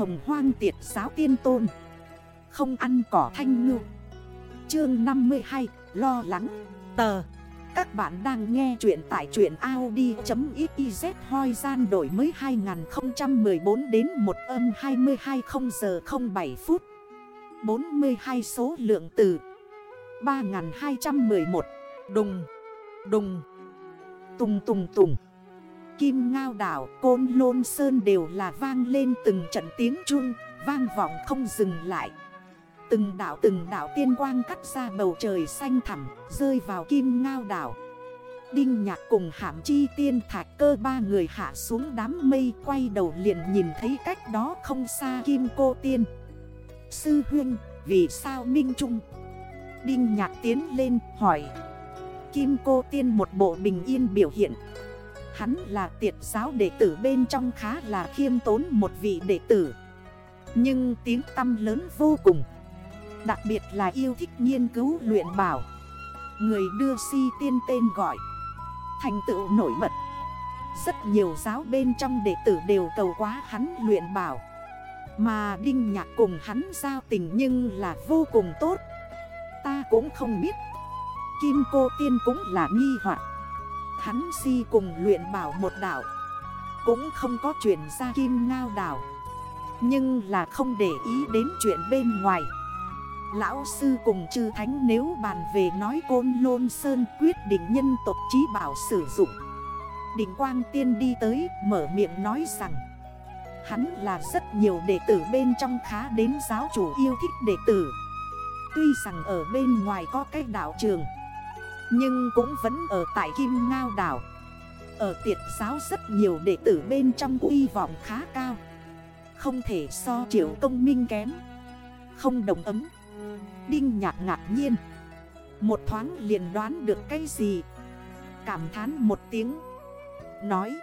hồng hoang tiệt giáo tiên tôn. Không ăn cỏ thanh ngư. Chương 52 Lo lắng. Tờ. Các bạn đang nghe chuyện tại chuyện Audi.xyz hoi gian đổi mới 2014 đến 1 âm 22 giờ 07 phút. 42 số lượng từ 3211 Đùng. Đùng. Tùng tùng tùng. Kim Ngao Đảo, Côn Lôn Sơn đều là vang lên từng trận tiếng chuông, vang vọng không dừng lại. Từng đảo từng đảo tiên quang cắt ra bầu trời xanh thẳm, rơi vào Kim Ngao Đảo. Đinh Nhạc cùng hạm chi tiên thạch cơ ba người hạ xuống đám mây quay đầu liền nhìn thấy cách đó không xa Kim Cô Tiên. Sư huynh, vì sao Minh Trung? Đinh Nhạc tiến lên hỏi. Kim Cô Tiên một bộ bình yên biểu hiện. Hắn là tiệt giáo đệ tử bên trong khá là khiêm tốn một vị đệ tử. Nhưng tiếng tâm lớn vô cùng, Đặc biệt là yêu thích nghiên cứu luyện bảo. Người đưa si tiên tên gọi, Thành tựu nổi bật. Rất nhiều giáo bên trong đệ tử đều cầu quá hắn luyện bảo. Mà Đinh Nhạc cùng hắn giao tình nhưng là vô cùng tốt. Ta cũng không biết. Kim cô tiên cũng là nghi hoặc. Hắn si cùng luyện bảo một đảo. Cũng không có chuyện ra kim ngao đảo. Nhưng là không để ý đến chuyện bên ngoài. Lão sư cùng chư thánh nếu bàn về nói côn lôn sơn quyết định nhân tộc trí bảo sử dụng. Định quang tiên đi tới, mở miệng nói rằng, Hắn là rất nhiều đệ tử bên trong khá đến giáo chủ yêu thích đệ tử. Tuy rằng ở bên ngoài có cái đạo trường nhưng cũng vẫn ở tại Kim Ngao Đảo. Ở tiệt giáo rất nhiều đệ tử bên trong uy vọng khá cao. Không thể so triệu công minh kém. Không đồng ấm. Đinh nhạc ngạc nhiên. Một thoáng liền đoán được cái gì. Cảm thán một tiếng. Nói.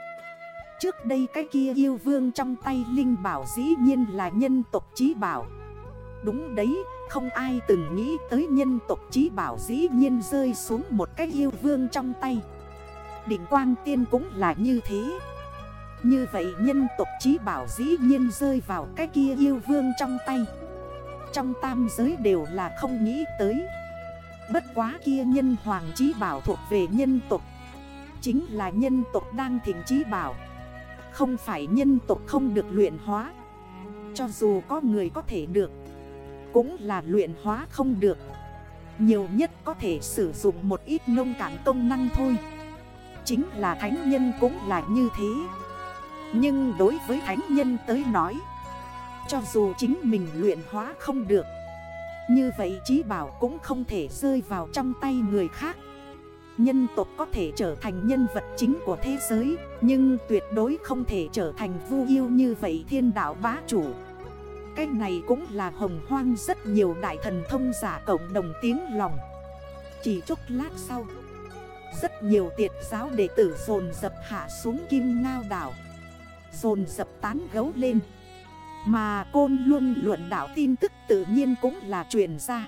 Trước đây cái kia yêu vương trong tay Linh Bảo dĩ nhiên là nhân tộc trí bảo. Đúng đấy không ai từng nghĩ tới nhân tộc trí bảo dĩ nhiên rơi xuống một cái yêu vương trong tay. Định quang tiên cũng là như thế. Như vậy nhân tộc trí bảo dĩ nhiên rơi vào cái kia yêu vương trong tay. Trong tam giới đều là không nghĩ tới. Bất quá kia nhân hoàng trí bảo thuộc về nhân tộc. Chính là nhân tộc đang thỉnh trí bảo. Không phải nhân tộc không được luyện hóa. Cho dù có người có thể được cũng là luyện hóa không được. Nhiều nhất có thể sử dụng một ít nông cản công năng thôi. Chính là thánh nhân cũng là như thế. Nhưng đối với thánh nhân tới nói, Cho dù chính mình luyện hóa không được, Như vậy trí bảo cũng không thể rơi vào trong tay người khác. Nhân tộc có thể trở thành nhân vật chính của thế giới, Nhưng tuyệt đối không thể trở thành vu yêu như vậy thiên đạo bá chủ cái này cũng là hồng hoang rất nhiều đại thần thông giả cộng đồng tiếng lòng. Chỉ chút lát sau, Rất nhiều tiệt giáo đệ tử dồn dập hạ xuống kim ngao đảo. Dồn dập tán gấu lên. Mà côn luôn luận đảo tin tức tự nhiên cũng là truyền ra.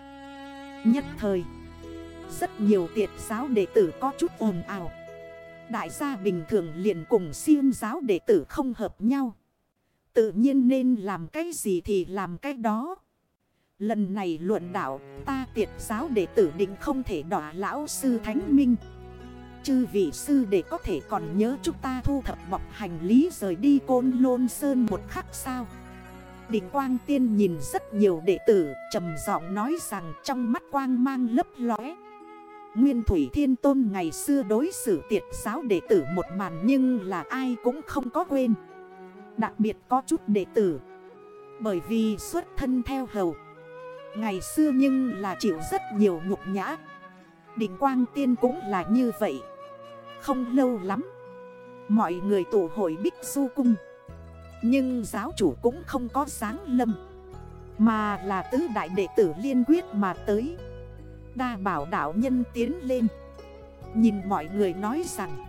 Nhất thời, Rất nhiều tiệt giáo đệ tử có chút ồn ào. Đại gia bình thường liền cùng siêu giáo đệ tử không hợp nhau. Tự nhiên nên làm cái gì thì làm cái đó. Lần này luận đạo, ta tiệt giáo đệ tử định không thể đỏ lão sư thánh minh. Chư vị sư để có thể còn nhớ chúng ta thu thập bọc hành lý rời đi côn lôn sơn một khắc sao. Định quang tiên nhìn rất nhiều đệ tử, trầm giọng nói rằng trong mắt quang mang lấp lóe. Nguyên Thủy Thiên Tôn ngày xưa đối xử tiệt giáo đệ tử một màn nhưng là ai cũng không có quên. Đặc biệt có chút đệ tử. Bởi vì xuất thân theo hầu. Ngày xưa nhưng là chịu rất nhiều nhục nhã. Định quang tiên cũng là như vậy. Không lâu lắm, Mọi người tụ hội Bích Du Cung. Nhưng giáo chủ cũng không có sáng lâm, Mà là tứ đại đệ tử liên quyết mà tới. Đa bảo đạo nhân tiến lên. Nhìn mọi người nói rằng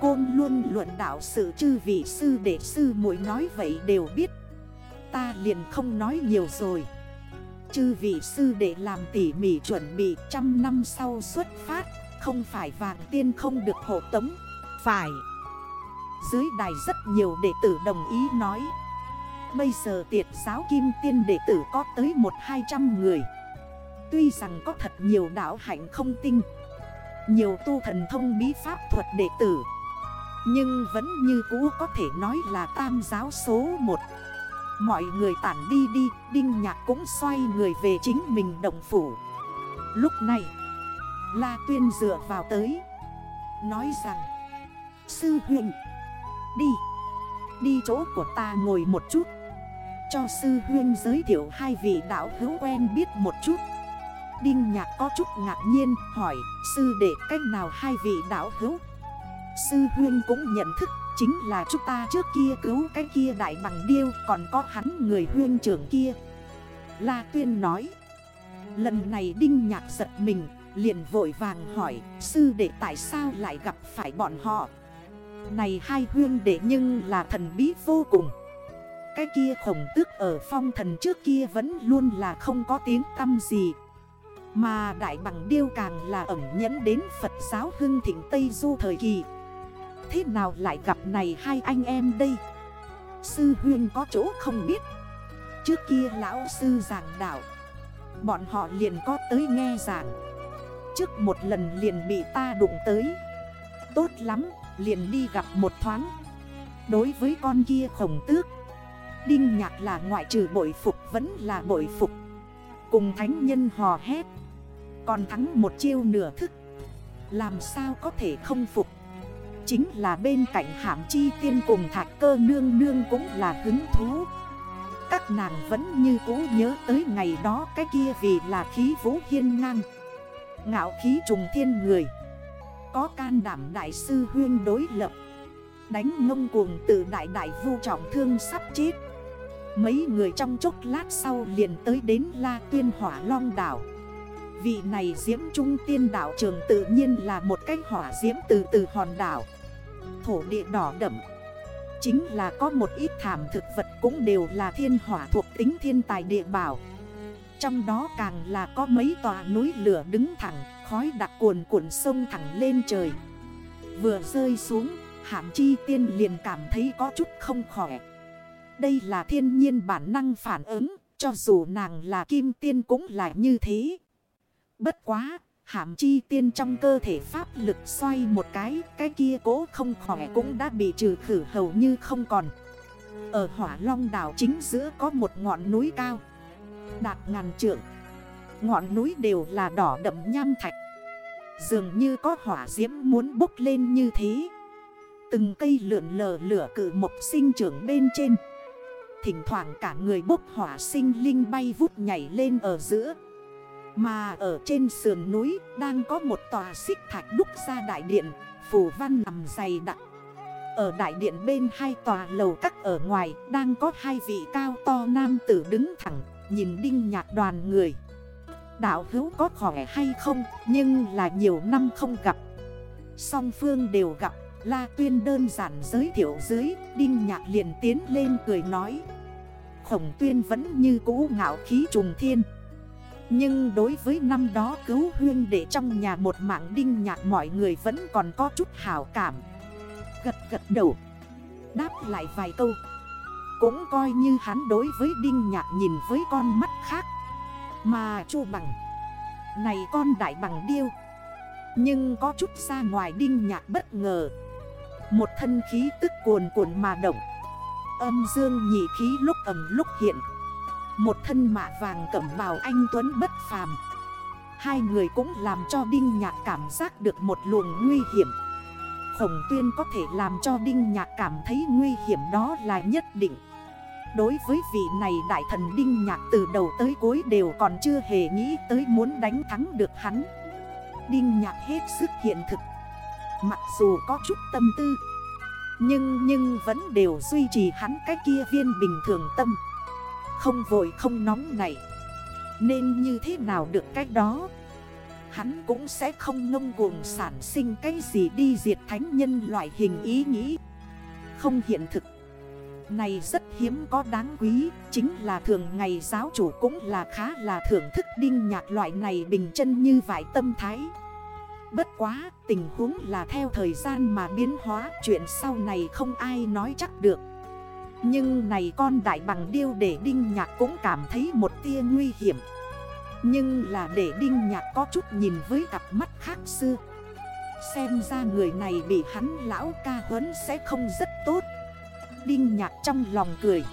Côn luôn luận đạo sự chư vị sư đệ sư muội nói vậy đều biết. Ta liền không nói nhiều rồi. Chư vị sư đệ làm tỉ mỉ chuẩn bị trăm năm sau xuất phát, Không phải vàng tiên không được hộ tống. Phải. Dưới đài rất nhiều đệ tử đồng ý nói. Bây giờ tiệt giáo kim tiên đệ tử có tới một hai trăm người. Tuy rằng có thật nhiều đạo hạnh không tinh. Nhiều tu thần thông bí pháp thuật đệ tử. Nhưng vẫn như cũ có thể nói là tam giáo số 1 Mọi người tản đi đi, Đinh nhạc cũng xoay người về chính mình động phủ. Lúc này, La Tuyên dựa vào tới. Nói rằng, Sư huynh, Đi. Đi chỗ của ta ngồi một chút. Cho sư huynh giới thiệu hai vị đạo hữu quen biết một chút. Đinh nhạc có chút ngạc nhiên, hỏi, Sư để cách nào hai vị đạo hữu? Sư huyên cũng nhận thức, Chính là chúng ta trước kia cứu cái kia đại bằng điêu, Còn có hắn người huyên trưởng kia. La Tuyên nói, Lần này Đinh Nhạc giật mình, liền vội vàng hỏi, Sư đệ tại sao lại gặp phải bọn họ? Này hai huyên đệ nhưng là thần bí vô cùng. Cái kia khổng tức ở phong thần trước kia vẫn luôn là không có tiếng tâm gì. Mà đại bằng điêu càng là ẩm nhẫn đến Phật giáo hưng thịnh Tây Du thời kỳ. Thế nào lại gặp này hai anh em đây? Sư huyên có chỗ không biết. Trước kia lão sư giảng đạo, Bọn họ liền có tới nghe giảng. Trước một lần liền bị ta đụng tới. Tốt lắm, liền đi gặp một thoáng. Đối với con kia khổng tước, Đinh nhạc là ngoại trừ bội phục vẫn là bội phục. Cùng thánh nhân hò hét, Còn thắng một chiêu nửa thức. Làm sao có thể không phục? Chính là bên cạnh hãm chi tiên cùng thạch cơ nương nương cũng là hứng thú. Các nàng vẫn như cũ nhớ tới ngày đó cái kia vì là khí vũ hiên ngang. Ngạo khí trùng thiên người. Có can đảm đại sư huyên đối lập. Đánh ngông cuồng từ đại đại vu trọng thương sắp chết. Mấy người trong chốc lát sau liền tới đến La Tuyên Hỏa Long Đảo. Vị này diễm trung tiên đảo trường tự nhiên là một cách hỏa diễm từ từ hòn đảo. Thổ địa đỏ đậm. Chính là có một ít thảm thực vật cũng đều là thiên hỏa thuộc tính thiên tài địa bảo. Trong đó càng là có mấy tòa núi lửa đứng thẳng, Khói đặc cuồn cuộn sông thẳng lên trời. Vừa rơi xuống, hạm chi tiên liền cảm thấy có chút không khỏe. Đây là thiên nhiên bản năng phản ứng, Cho dù nàng là kim tiên cũng là như thế. Bất quá Hàm chi tiên trong cơ thể pháp lực xoay một cái Cái kia cố không khỏe cũng đã bị trừ khử, hầu như không còn. Ở hỏa long đảo chính giữa có một ngọn núi cao. Đạt ngàn trượng. Ngọn núi đều là đỏ đậm nham thạch. Dường như có hỏa diễm muốn bốc lên như thế. Từng cây lượn lờ lửa cử mộc sinh trưởng bên trên. Thỉnh thoảng cả người bốc hỏa sinh linh bay vút nhảy lên ở giữa. Mà ở trên sườn núi đang có một tòa xích thạch đúc ra đại điện Phủ văn nằm dày đặc. Ở đại điện bên hai tòa lầu các ở ngoài Đang có hai vị cao to nam tử đứng thẳng, Nhìn đinh nhạc đoàn người. Đạo hữu có khỏe hay không, Nhưng là nhiều năm không gặp. Song phương đều gặp, La Tuyên đơn giản giới thiệu dưới, Đinh Nhạc liền tiến lên cười nói. Khổng Tuyên vẫn như cũ ngạo khí trùng thiên. Nhưng đối với năm đó cứu huyên để trong nhà một mạng Đinh Nhạc mọi người vẫn còn có chút hảo cảm. Gật gật đầu. Đáp lại vài câu. Cũng coi như hắn đối với Đinh Nhạc nhìn với con mắt khác. Mà chu bằng. Này con đại bằng điêu. Nhưng có chút ra ngoài Đinh Nhạc bất ngờ. Một thân khí tức cuồn cuộn mà động. Âm dương nhị khí lúc ẩm lúc hiện. Một thân mạ vàng cẩm bào anh Tuấn bất phàm. Hai người cũng làm cho Đinh Nhạc cảm giác được một luồng nguy hiểm. Khổng tuyên có thể làm cho Đinh Nhạc cảm thấy nguy hiểm đó là nhất định. Đối với vị này đại thần Đinh Nhạc từ đầu tới cuối đều còn chưa hề nghĩ tới muốn đánh thắng được hắn. Đinh Nhạc hết sức hiện thực. Mặc dù có chút tâm tư, Nhưng nhưng vẫn đều duy trì hắn cái kia viên bình thường tâm. Không vội không nóng này. Nên như thế nào được cách đó? Hắn cũng sẽ không ngông cuồng sản sinh cái gì đi diệt thánh nhân loại hình ý nghĩ. Không hiện thực. Này rất hiếm có đáng quý, Chính là thường ngày giáo chủ cũng là khá là thưởng thức đinh nhạc loại này bình chân như vải tâm thái. Bất quá, tình huống là theo thời gian mà biến hóa, Chuyện sau này không ai nói chắc được. Nhưng này con đại bằng điêu để Đinh Nhạc cũng cảm thấy một tia nguy hiểm. Nhưng là để Đinh Nhạc có chút nhìn với cặp mắt khác xưa. Xem ra người này bị hắn lão ca huấn sẽ không rất tốt. Đinh Nhạc trong lòng cười.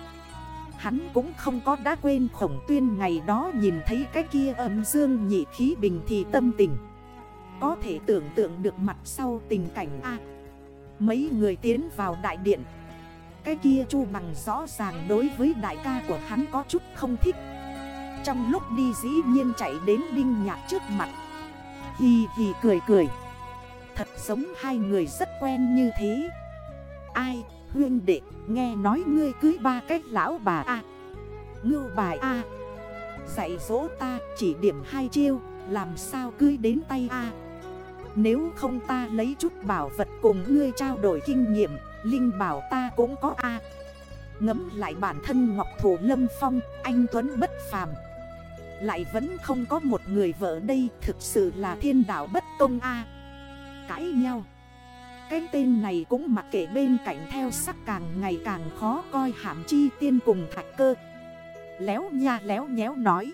Hắn cũng không có đã quên khổng tuyên ngày đó nhìn thấy cái kia âm dương nhị khí bình thì tâm tình. Có thể tưởng tượng được mặt sau tình cảnh A. Mấy người tiến vào đại điện. Cái kia chu bằng rõ ràng đối với đại ca của hắn có chút không thích. Trong lúc đi dĩ nhiên chạy đến đinh nhạc trước mặt. Hì hì cười cười. Thật giống hai người rất quen như thế. Ai, huyên đệ, nghe nói ngươi cưới ba cách lão bà A. Ngưu bài A. Dạy dỗ ta chỉ điểm hai chiêu, Làm sao cưới đến tay A. Nếu không ta lấy chút bảo vật cùng ngươi trao đổi kinh nghiệm. Linh bảo ta cũng có A. Ngấm lại bản thân Ngọc Thủ Lâm Phong, Anh Tuấn bất phàm. Lại vẫn không có một người vợ đây, Thực sự là thiên đạo bất công A. Cãi nhau. Cái tên này cũng mặc kệ bên cạnh theo sắc càng ngày càng khó coi hàm chi tiên cùng thạch cơ. Léo nha léo nhéo nói.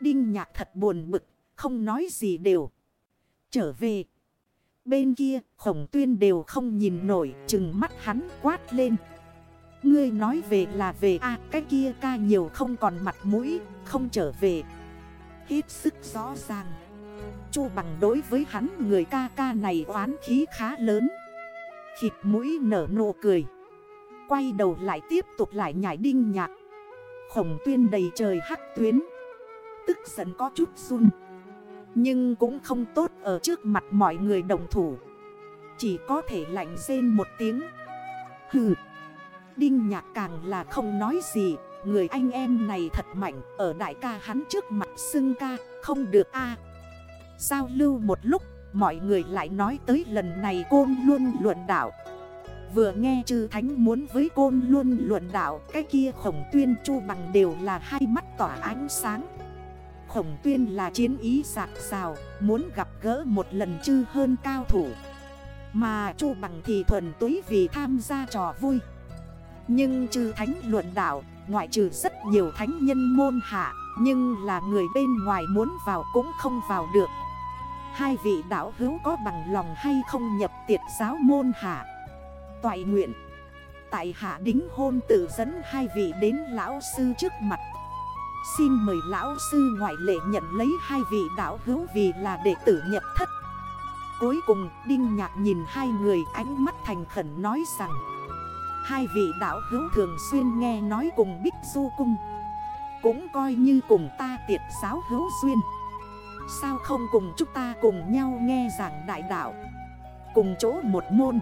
Đinh nhạc thật buồn bực, Không nói gì đều. Trở về Bên kia, khổng tuyên đều không nhìn nổi, Chừng mắt hắn quát lên. Ngươi nói về là về a, Cái kia ca nhiều không còn mặt mũi, Không trở về. Hết sức rõ ràng. Chu bằng đối với hắn người ca ca này oán khí khá lớn. Khịt mũi nở nụ cười. Quay đầu lại tiếp tục lại nhảy đinh nhạc. Khổng tuyên đầy trời hắc tuyến. Tức giận có chút run. Nhưng cũng không tốt ở trước mặt mọi người đồng thủ. Chỉ có thể lạnh rên một tiếng. Hừ, Đinh nhạc càng là không nói gì. Người anh em này thật mạnh. Ở đại ca hắn trước mặt xưng ca, Không được a. Giao lưu một lúc, Mọi người lại nói tới lần này côn luôn luận đảo Vừa nghe chư thánh muốn với côn luôn luận đảo Cái kia khổng tuyên chu bằng đều là hai mắt tỏa ánh sáng. Khổng tuyên là chiến ý sạc xào Muốn gặp gỡ một lần chư hơn cao thủ. Mà chu bằng thì thuần túy vì tham gia trò vui. Nhưng chư thánh luận đạo, Ngoại trừ rất nhiều thánh nhân môn hạ Nhưng là người bên ngoài muốn vào cũng không vào được. Hai vị đạo hữu có bằng lòng hay không nhập tiệt giáo môn hạ? Toại nguyện. Tại hạ đính hôn tự dẫn hai vị đến lão sư trước mặt. Xin mời lão sư ngoại lệ nhận lấy hai vị đạo hữu vì là đệ tử nhập thất. Cuối cùng, Đinh Nhạc nhìn hai người ánh mắt thành khẩn nói rằng, Hai vị đạo hữu thường xuyên nghe nói cùng Bích Du Cung. Cũng coi như cùng ta tiệt giáo hữu duyên. Sao không cùng chúng ta cùng nhau nghe giảng đại đạo? Cùng chỗ một môn.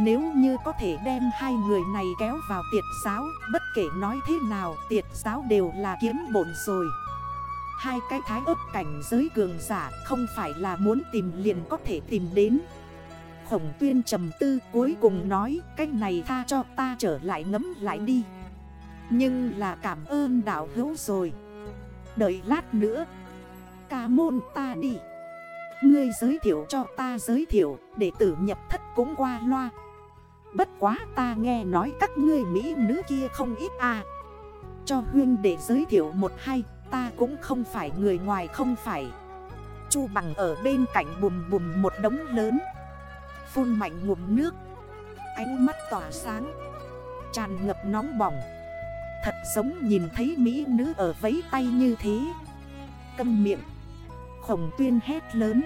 Nếu như có thể đem hai người này kéo vào tiệt giáo, Bất kể nói thế nào, tiệt giáo đều là kiếm bổn rồi. Hai cái thái ấp cảnh giới cường giả không phải là muốn tìm liền có thể tìm đến. Khổng tuyên trầm tư cuối cùng nói Cách này tha cho ta trở lại ngấm lại đi. Nhưng là cảm ơn đạo hữu rồi. Đợi lát nữa, ca môn ta đi. Ngươi giới thiệu cho ta giới thiệu Để tử nhập thất cũng qua loa. Bất quá ta nghe nói các ngươi Mỹ nữ kia không ít à. Cho huyên để giới thiệu một hai Ta cũng không phải người ngoài không phải. Chu bằng ở bên cạnh bùm bùm một đống lớn. Phun mạnh ngụm nước. Ánh mắt tỏa sáng. Tràn ngập nóng bỏng. Thật giống nhìn thấy Mỹ nữ ở vấy tay như thế. Câm miệng. Khổng tuyên hét lớn.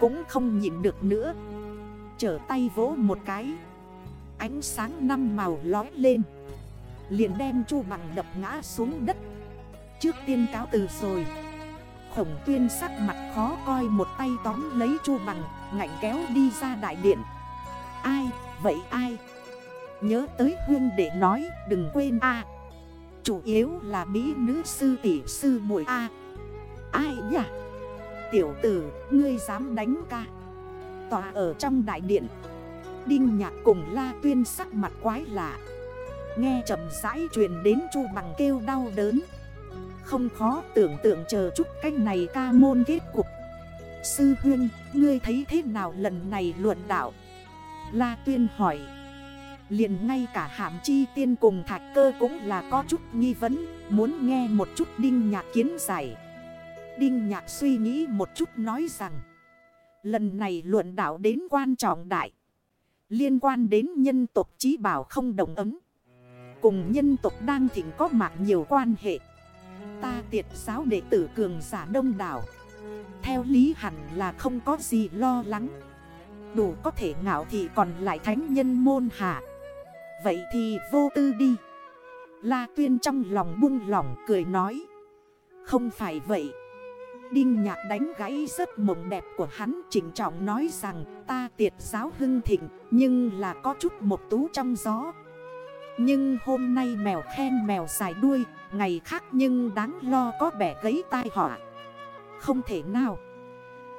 Cũng không nhịn được nữa. Trở tay vỗ một cái. Ánh sáng năm màu lói lên. Liền đem chu bằng đập ngã xuống đất. Trước tiên cáo từ rồi. Khổng tuyên sắc mặt khó coi một tay tóm lấy chu bằng Ngạnh kéo đi ra đại điện. Ai, vậy ai? Nhớ tới huyên để nói đừng quên a. Chủ yếu là mỹ nữ sư tỷ sư muội a. Ai nhỉ? Tiểu tử, ngươi dám đánh ca. Tòa ở trong đại điện. Đinh nhạc cùng la tuyên sắc mặt quái lạ. Nghe chậm rãi truyền đến chu bằng kêu đau đớn. Không khó tưởng tượng chờ chút cách này ca môn kết cục. Sư huyên, ngươi thấy thế nào lần này luận đạo? La tuyên hỏi. Liền ngay cả hàm chi tiên cùng thạch cơ cũng là có chút nghi vấn Muốn nghe một chút đinh nhạc kiến giải. Đinh nhạc suy nghĩ một chút nói rằng Lần này luận đạo đến quan trọng đại. Liên quan đến nhân tộc trí bảo không đồng ấm. Cùng nhân tộc đang thỉnh có mạc nhiều quan hệ. Ta tiệt giáo đệ tử cường giả đông đảo. Theo lý hẳn là không có gì lo lắng. Đủ có thể ngạo thì còn lại thánh nhân môn hạ. Vậy thì vô tư đi. La tuyên trong lòng buông lỏng cười nói. Không phải vậy. Đinh nhạc đánh gãy rất mộng đẹp của hắn Chỉnh trọng nói rằng, ta tiệt giáo hưng thịnh, Nhưng là có chút một tú trong gió. Nhưng hôm nay mèo khen mèo dài đuôi, Ngày khác nhưng đáng lo có bẻ gấy tai họa. Không thể nào.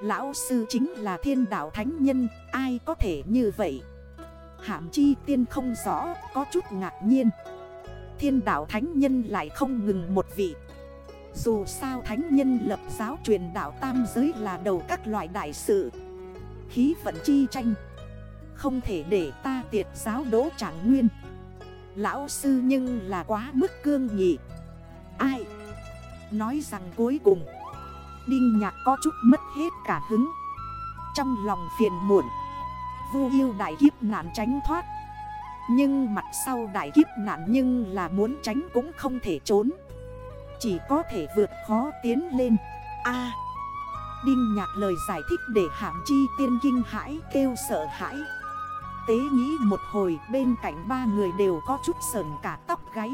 Lão sư chính là thiên đạo thánh nhân, Ai có thể như vậy? Hạm chi tiên không rõ, Có chút ngạc nhiên. Thiên đạo thánh nhân lại không ngừng một vị. Dù sao thánh nhân lập giáo truyền đạo tam giới là đầu các loại đại sự. Khí vận chi tranh. Không thể để ta tiệt giáo đỗ trạng nguyên. Lão sư nhưng là quá mức cương nhị Ai? Nói rằng cuối cùng. Đinh nhạc có chút mất hết cả hứng. Trong lòng phiền muộn. Vu yêu đại kiếp nạn tránh thoát. Nhưng mặt sau đại kiếp nạn nhưng là muốn tránh cũng không thể trốn. Chỉ có thể vượt khó tiến lên. A. Đinh nhạc lời giải thích để hàm chi tiên kinh hãi kêu sợ hãi. Tế nghĩ một hồi bên cạnh ba người đều có chút sờn cả tóc gáy.